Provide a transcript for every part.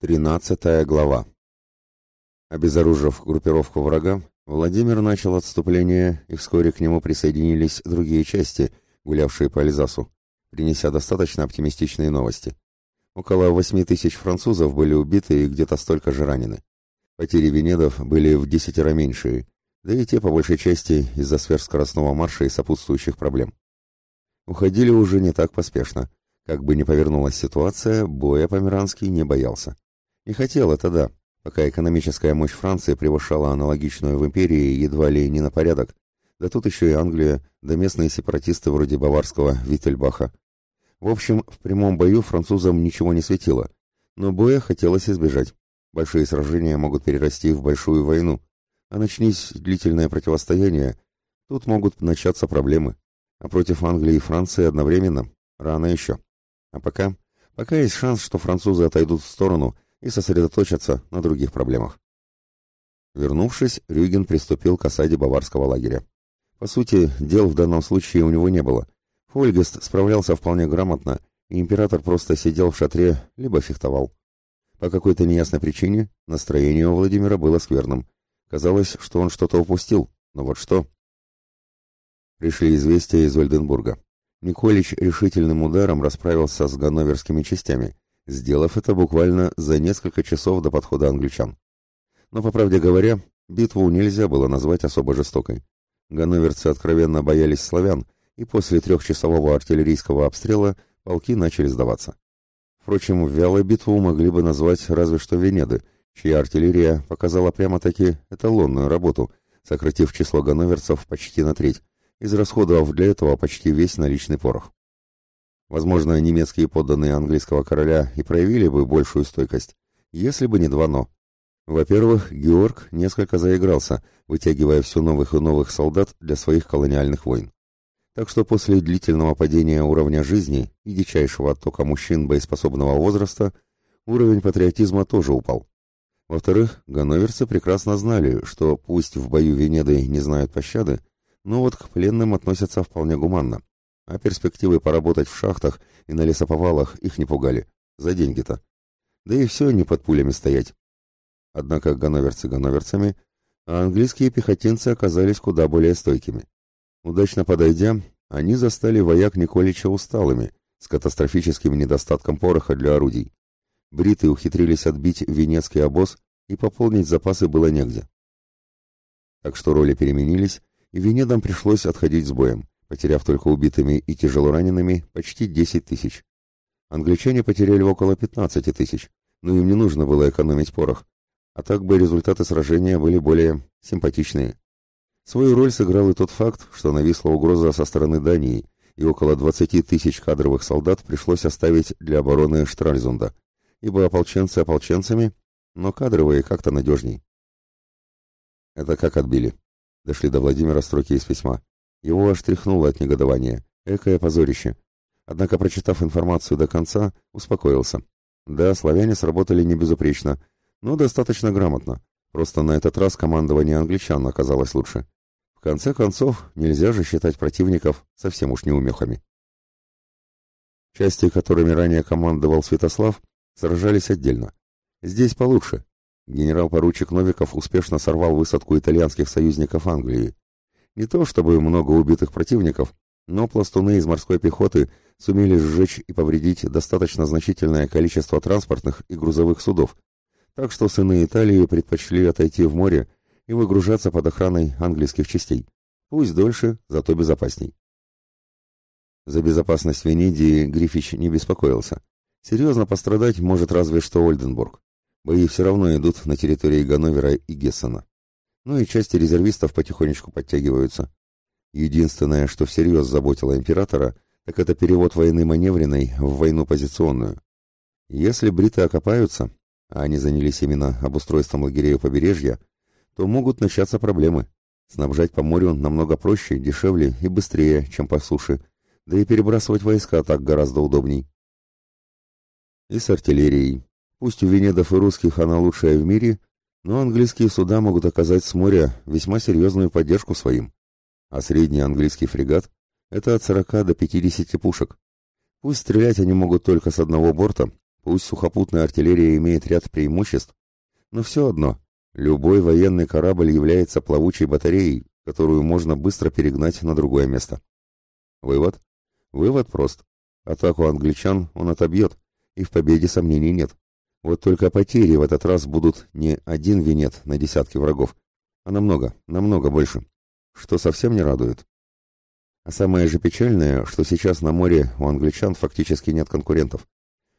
Тринадцатая глава. Обезоружив группировку врага, Владимир начал отступление, и вскоре к нему присоединились другие части, гулявшие по Альзасу, принеся достаточно оптимистичные новости. Около восьми тысяч французов были убиты и где-то столько же ранены. Потери венедов были в десятеро меньшие, да и те по большей части из-за сверхскоростного марша и сопутствующих проблем. Уходили уже не так поспешно. Как бы ни повернулась ситуация, боя Померанский не боялся. Не хотел это да, пока экономическая мощь Франции превышала аналогичную в империи едва ли не на порядок. Да тут еще и Англия, да местные сепаратисты вроде баварского Виттельбаха. В общем, в прямом бою французам ничего не светило, но боя хотелось избежать. Большие сражения могут перерасти в большую войну, а начнись длительное противостояние, тут могут начаться проблемы. А против Англии и Франции одновременно рано еще. А пока, пока есть шанс, что французы отойдут в сторону и сосредоточатся на других проблемах. Вернувшись, Рюген приступил к осаде баварского лагеря. По сути, дел в данном случае у него не было. Фольгест справлялся вполне грамотно, и император просто сидел в шатре, либо фехтовал. По какой-то неясной причине настроение у Владимира было скверным. Казалось, что он что-то упустил, но вот что. Пришли известия из Ольденбурга. Николич решительным ударом расправился с ганноверскими частями, сделав это буквально за несколько часов до подхода англичан. Но, по правде говоря, битву нельзя было назвать особо жестокой. Ганноверцы откровенно боялись славян, и после трехчасового артиллерийского обстрела полки начали сдаваться. Впрочем, вялой битву могли бы назвать разве что Венеды, чья артиллерия показала прямо-таки эталонную работу, сократив число ганноверцев почти на треть, израсходовав для этого почти весь наличный порох. Возможно, немецкие подданные английского короля и проявили бы большую стойкость, если бы не два «но». Во-первых, Георг несколько заигрался, вытягивая все новых и новых солдат для своих колониальных войн. Так что после длительного падения уровня жизни и дичайшего оттока мужчин боеспособного возраста, уровень патриотизма тоже упал. Во-вторых, ганноверцы прекрасно знали, что пусть в бою Венеды не знают пощады, но вот к пленным относятся вполне гуманно а перспективы поработать в шахтах и на лесоповалах их не пугали. За деньги-то. Да и все не под пулями стоять. Однако ганноверцы ганноверцами, а английские пехотинцы оказались куда более стойкими. Удачно подойдя, они застали вояк Николича усталыми, с катастрофическим недостатком пороха для орудий. Бриты ухитрились отбить венецкий обоз, и пополнить запасы было негде. Так что роли переменились, и Венедам пришлось отходить с боем потеряв только убитыми и тяжело ранеными почти 10 тысяч. Англичане потеряли около 15 тысяч, но им не нужно было экономить порох, а так бы результаты сражения были более симпатичные. Свою роль сыграл и тот факт, что нависла угроза со стороны Дании, и около 20 тысяч кадровых солдат пришлось оставить для обороны Штральзунда, ибо ополченцы ополченцами, но кадровые как-то надежней. Это как отбили. Дошли до Владимира строки из письма. Его аж тряхнуло от негодования. Экое позорище. Однако, прочитав информацию до конца, успокоился. Да, славяне сработали не безупречно, но достаточно грамотно. Просто на этот раз командование англичан оказалось лучше. В конце концов, нельзя же считать противников совсем уж неумехами. Части, которыми ранее командовал Святослав, сражались отдельно. Здесь получше. Генерал-поручик Новиков успешно сорвал высадку итальянских союзников Англии. Не то чтобы много убитых противников, но пластуны из морской пехоты сумели сжечь и повредить достаточно значительное количество транспортных и грузовых судов, так что сыны Италии предпочли отойти в море и выгружаться под охраной английских частей. Пусть дольше, зато безопасней. За безопасность Венедии Грифич не беспокоился. Серьезно пострадать может разве что Ольденбург. Бои все равно идут на территории Ганновера и Гессена ну и части резервистов потихонечку подтягиваются. Единственное, что всерьез заботило императора, так это перевод войны маневренной в войну позиционную. Если бриты окопаются, а они занялись именно обустройством лагерей у побережья, то могут начаться проблемы. Снабжать по морю намного проще, дешевле и быстрее, чем по суше, да и перебрасывать войска так гораздо удобней. И с артиллерией. Пусть у венедов и русских она лучшая в мире, но английские суда могут оказать с моря весьма серьезную поддержку своим. А средний английский фрегат – это от 40 до 50 пушек. Пусть стрелять они могут только с одного борта, Пусть сухопутная артиллерия имеет ряд преимуществ, но все одно, любой военный корабль является плавучей батареей, которую можно быстро перегнать на другое место. Вывод? Вывод прост. Атаку англичан он отобьет, и в победе сомнений нет. Вот только потери в этот раз будут не один винет на десятки врагов, а намного, намного больше, что совсем не радует. А самое же печальное, что сейчас на море у англичан фактически нет конкурентов.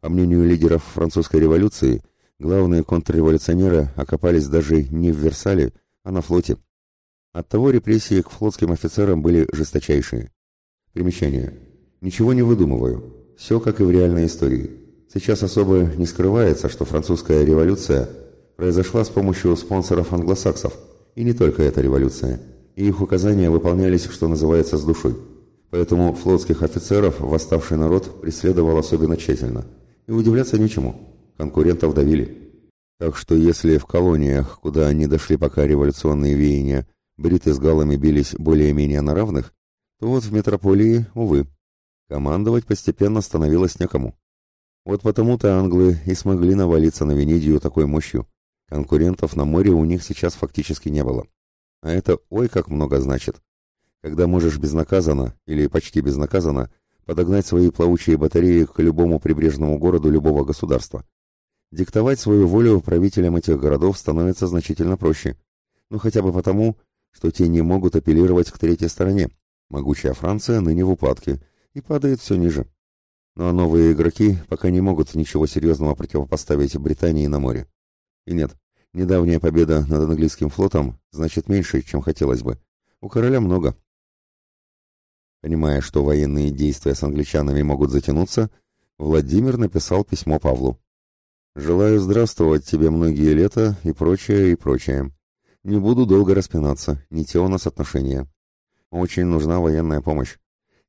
По мнению лидеров французской революции, главные контрреволюционеры окопались даже не в Версале, а на флоте. Оттого репрессии к флотским офицерам были жесточайшие. Примечание. Ничего не выдумываю. Все как и в реальной истории. Сейчас особо не скрывается, что французская революция произошла с помощью спонсоров англосаксов. И не только эта революция. И их указания выполнялись, что называется, с душой. Поэтому флотских офицеров восставший народ преследовал особенно тщательно – и удивляться нечему. Конкурентов давили. Так что если в колониях, куда они дошли пока революционные веяния, бриты с галами бились более-менее на равных, то вот в метрополии, увы, командовать постепенно становилось некому. Вот потому-то англы и смогли навалиться на Венедию такой мощью. Конкурентов на море у них сейчас фактически не было. А это ой как много значит. Когда можешь безнаказанно, или почти безнаказанно, подогнать свои плавучие батареи к любому прибрежному городу любого государства. Диктовать свою волю правителям этих городов становится значительно проще. Ну хотя бы потому, что те не могут апеллировать к третьей стороне. Могучая Франция ныне в упадке и падает все ниже. А новые игроки пока не могут ничего серьезного противопоставить Британии на море. И нет, недавняя победа над английским флотом значит меньше, чем хотелось бы. У короля много, Понимая, что военные действия с англичанами могут затянуться, Владимир написал письмо Павлу. «Желаю здравствовать тебе многие лета и прочее, и прочее. Не буду долго распинаться, не те у нас отношения. Очень нужна военная помощь.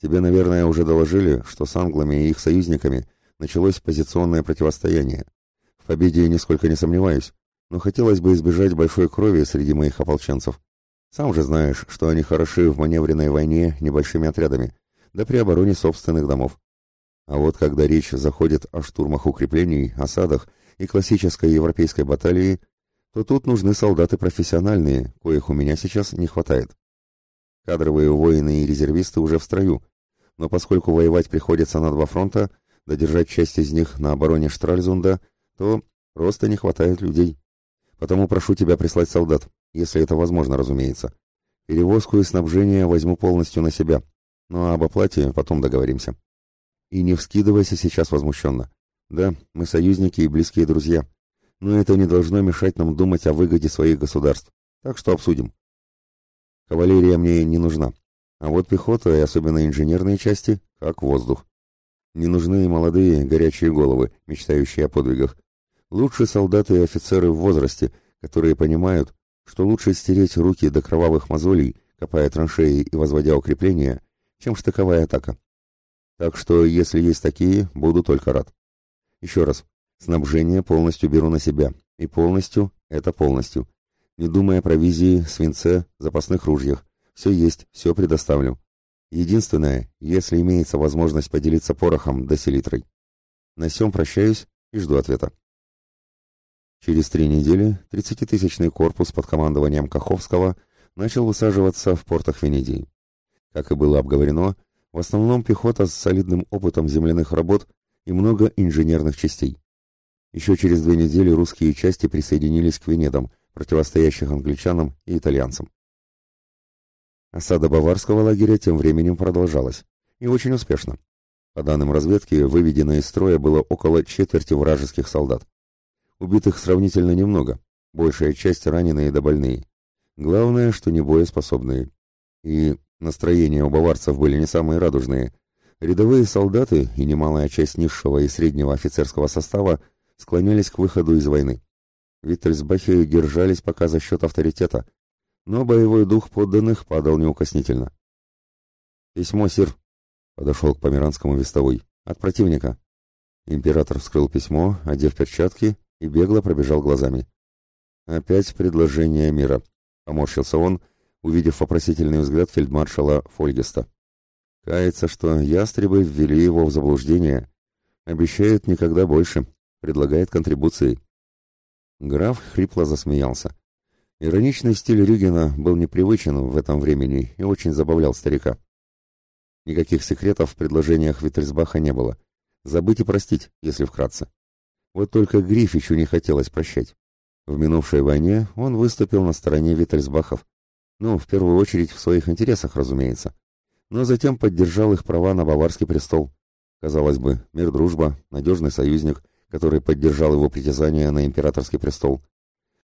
Тебе, наверное, уже доложили, что с англами и их союзниками началось позиционное противостояние. В победе нисколько не сомневаюсь, но хотелось бы избежать большой крови среди моих ополченцев. Сам же знаешь, что они хороши в маневренной войне небольшими отрядами, да при обороне собственных домов. А вот когда речь заходит о штурмах укреплений, осадах и классической европейской баталии, то тут нужны солдаты профессиональные, коих у меня сейчас не хватает. Кадровые воины и резервисты уже в строю, но поскольку воевать приходится на два фронта, додержать часть из них на обороне Штральзунда, то просто не хватает людей. Потому прошу тебя прислать солдат если это возможно, разумеется. Перевозку и снабжение возьму полностью на себя, ну а об оплате потом договоримся. И не вскидывайся сейчас возмущенно. Да, мы союзники и близкие друзья, но это не должно мешать нам думать о выгоде своих государств, так что обсудим. Кавалерия мне не нужна, а вот пехота и особенно инженерные части, как воздух. Не нужны и молодые горячие головы, мечтающие о подвигах. Лучше солдаты и офицеры в возрасте, которые понимают, что лучше стереть руки до кровавых мозолей, копая траншеи и возводя укрепления, чем штыковая атака. Так что, если есть такие, буду только рад. Еще раз, снабжение полностью беру на себя, и полностью — это полностью. Не думая о провизии, свинце, запасных ружьях. Все есть, все предоставлю. Единственное, если имеется возможность поделиться порохом да селитрой. На сём прощаюсь и жду ответа. Через три недели 30-тысячный корпус под командованием Каховского начал высаживаться в портах Венедии. Как и было обговорено, в основном пехота с солидным опытом земляных работ и много инженерных частей. Еще через две недели русские части присоединились к Венедам, противостоящих англичанам и итальянцам. Осада баварского лагеря тем временем продолжалась, и очень успешно. По данным разведки, выведено из строя было около четверти вражеских солдат. Убитых сравнительно немного, большая часть раненые да больные. Главное, что не боеспособные. И настроения у баварцев были не самые радужные. Рядовые солдаты и немалая часть низшего и среднего офицерского состава склонялись к выходу из войны. Виттельсбахи держались пока за счет авторитета, но боевой дух подданных падал неукоснительно. «Письмо, сир», — подошел к померанскому вестовой, — «от противника». Император вскрыл письмо, одев перчатки, и бегло пробежал глазами. «Опять предложение мира», — поморщился он, увидев вопросительный взгляд фельдмаршала Фольгеста. «Кается, что ястребы ввели его в заблуждение. Обещает никогда больше, предлагает контрибуции. Граф хрипло засмеялся. Ироничный стиль Рюгена был непривычен в этом времени и очень забавлял старика. Никаких секретов в предложениях Виттельсбаха не было. Забыть и простить, если вкратце. Вот только Грифичу не хотелось прощать. В минувшей войне он выступил на стороне Виттельсбахов. Ну, в первую очередь в своих интересах, разумеется. Но затем поддержал их права на баварский престол. Казалось бы, мир-дружба, надежный союзник, который поддержал его притязание на императорский престол.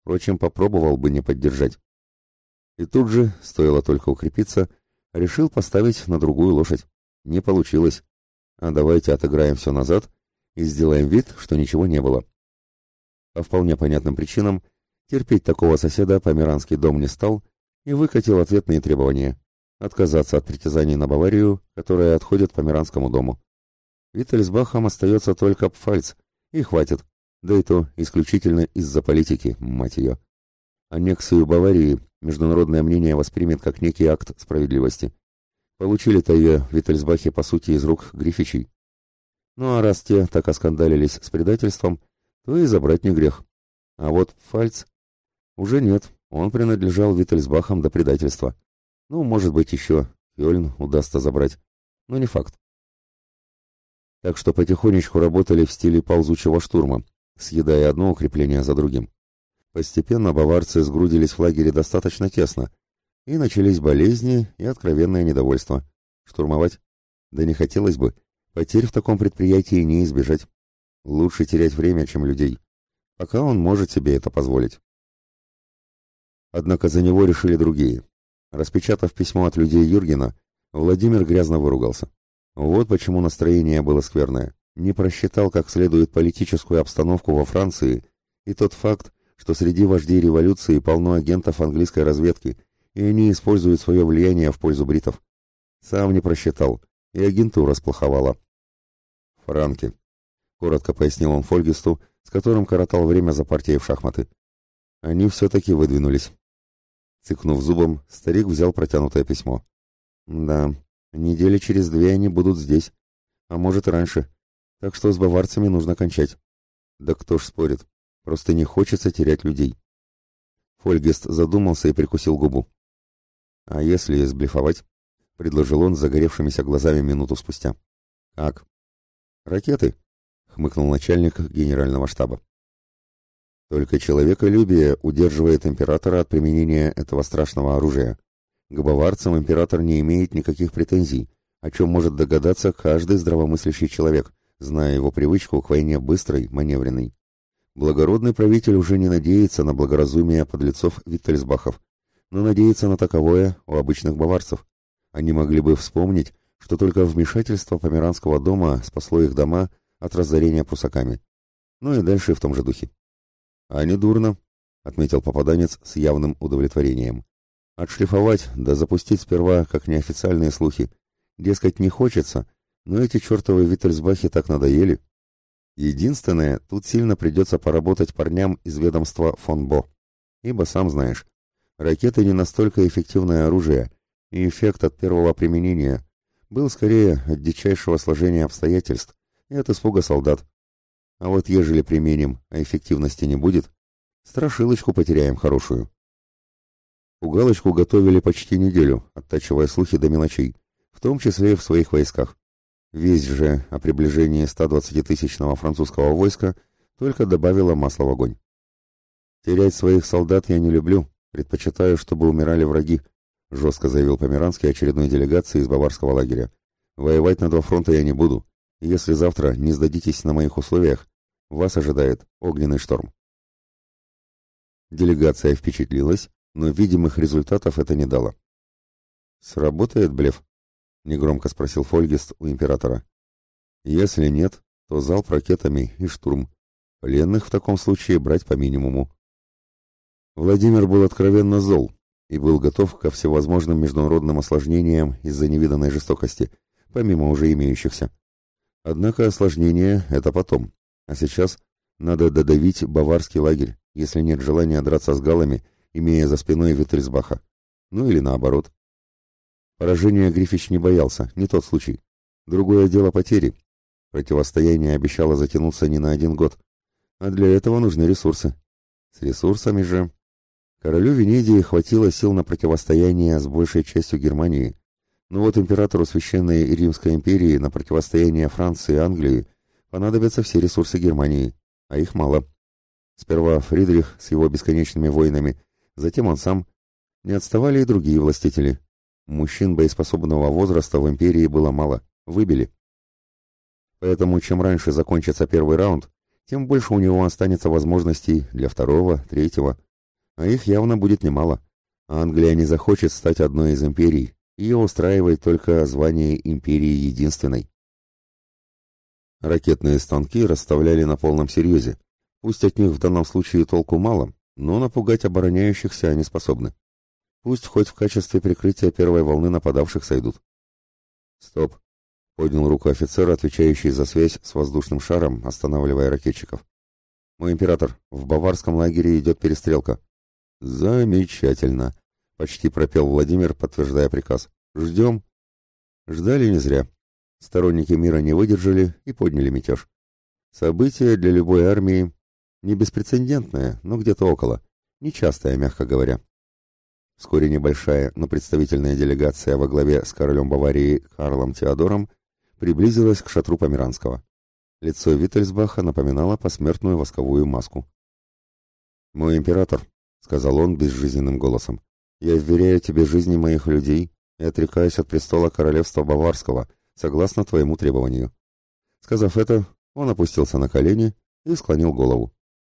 Впрочем, попробовал бы не поддержать. И тут же, стоило только укрепиться, решил поставить на другую лошадь. Не получилось. А давайте отыграем все назад и сделаем вид, что ничего не было. По вполне понятным причинам терпеть такого соседа Померанский дом не стал и выкатил ответные требования отказаться от притязаний на Баварию, которые отходят Померанскому дому. Виттельсбахам остается только Пфальц, и хватит, да и то исключительно из-за политики, мать ее. Аннексию Баварии международное мнение воспримет как некий акт справедливости. Получили-то ее Виттельсбахи по сути из рук Грифичей. Ну а раз те так оскандалились с предательством, то и забрать не грех. А вот Фальц уже нет, он принадлежал Виттельсбахам до предательства. Ну, может быть, еще Кёльн удастся забрать, но не факт. Так что потихонечку работали в стиле ползучего штурма, съедая одно укрепление за другим. Постепенно баварцы сгрудились в лагере достаточно тесно, и начались болезни и откровенное недовольство. Штурмовать? Да не хотелось бы. Потерь в таком предприятии не избежать. Лучше терять время, чем людей. Пока он может себе это позволить. Однако за него решили другие. Распечатав письмо от людей Юргена, Владимир грязно выругался. Вот почему настроение было скверное. Не просчитал как следует политическую обстановку во Франции и тот факт, что среди вождей революции полно агентов английской разведки, и они используют свое влияние в пользу бритов. Сам не просчитал, и агентура сплоховала. «Франки», — коротко пояснил он Фольгисту, с которым коротал время за партией в шахматы. Они все-таки выдвинулись. Цыкнув зубом, старик взял протянутое письмо. «Да, недели через две они будут здесь, а может раньше, так что с баварцами нужно кончать. Да кто ж спорит, просто не хочется терять людей». Фольгест задумался и прикусил губу. «А если сблефовать?» — предложил он загоревшимися глазами минуту спустя. «Как?» «Ракеты», — хмыкнул начальник генерального штаба. Только человеколюбие удерживает императора от применения этого страшного оружия. К баварцам император не имеет никаких претензий, о чем может догадаться каждый здравомыслящий человек, зная его привычку к войне быстрой, маневренной. Благородный правитель уже не надеется на благоразумие подлецов Виттельсбахов, но надеется на таковое у обычных баварцев. Они могли бы вспомнить, что только вмешательство Померанского дома спасло их дома от разорения прусаками. Ну и дальше в том же духе. «А не дурно», — отметил попаданец с явным удовлетворением. «Отшлифовать, да запустить сперва, как неофициальные слухи. Дескать, не хочется, но эти чертовы Виттельсбахи так надоели. Единственное, тут сильно придется поработать парням из ведомства фон Бо. Ибо, сам знаешь, ракеты не настолько эффективное оружие, и эффект от первого применения был скорее от дичайшего сложения обстоятельств и от испуга солдат, а вот ежели применим, а эффективности не будет, страшилочку потеряем хорошую. Пугалочку готовили почти неделю, оттачивая слухи до мелочей, в том числе и в своих войсках. Весь же о приближении 120-тысячного французского войска только добавило масла в огонь. «Терять своих солдат я не люблю, предпочитаю, чтобы умирали враги», жестко заявил Померанский очередной делегации из баварского лагеря. «Воевать на два фронта я не буду, если завтра не сдадитесь на моих условиях, вас ожидает огненный шторм. Делегация впечатлилась, но видимых результатов это не дало. «Сработает блеф?» — негромко спросил Фольгест у императора. «Если нет, то залп ракетами и штурм. Пленных в таком случае брать по минимуму». Владимир был откровенно зол и был готов ко всевозможным международным осложнениям из-за невиданной жестокости, помимо уже имеющихся. Однако осложнение — это потом. А сейчас надо додавить баварский лагерь, если нет желания драться с галами, имея за спиной Виттельсбаха. Ну или наоборот. Поражения Грифич не боялся, не тот случай. Другое дело потери. Противостояние обещало затянуться не на один год, а для этого нужны ресурсы. С ресурсами же... Королю Венедии хватило сил на противостояние с большей частью Германии, но вот императору Священной Римской империи на противостояние Франции и Англии понадобятся все ресурсы Германии, а их мало. Сперва Фридрих с его бесконечными войнами, затем он сам. Не отставали и другие властители. Мужчин боеспособного возраста в империи было мало, выбили. Поэтому чем раньше закончится первый раунд, тем больше у него останется возможностей для второго, третьего. А их явно будет немало. Англия не захочет стать одной из империй. Ее устраивает только звание империи единственной. Ракетные станки расставляли на полном серьезе. Пусть от них в данном случае толку мало, но напугать обороняющихся они способны. Пусть хоть в качестве прикрытия первой волны нападавших сойдут. Стоп. Поднял руку офицер, отвечающий за связь с воздушным шаром, останавливая ракетчиков. Мой император, в баварском лагере идет перестрелка. Замечательно. Почти пропел Владимир, подтверждая приказ. Ждем. Ждали не зря. Сторонники мира не выдержали и подняли мятеж. Событие для любой армии не беспрецедентное, но где-то около. Нечастое, мягко говоря. Вскоре небольшая, но представительная делегация во главе с королем Баварии Карлом Теодором приблизилась к шатру Померанского. Лицо Виттельсбаха напоминало посмертную восковую маску. «Мой император», — сказал он безжизненным голосом, — «я вверяю тебе жизни моих людей и отрекаюсь от престола королевства Баварского, согласно твоему требованию». Сказав это, он опустился на колени и склонил голову.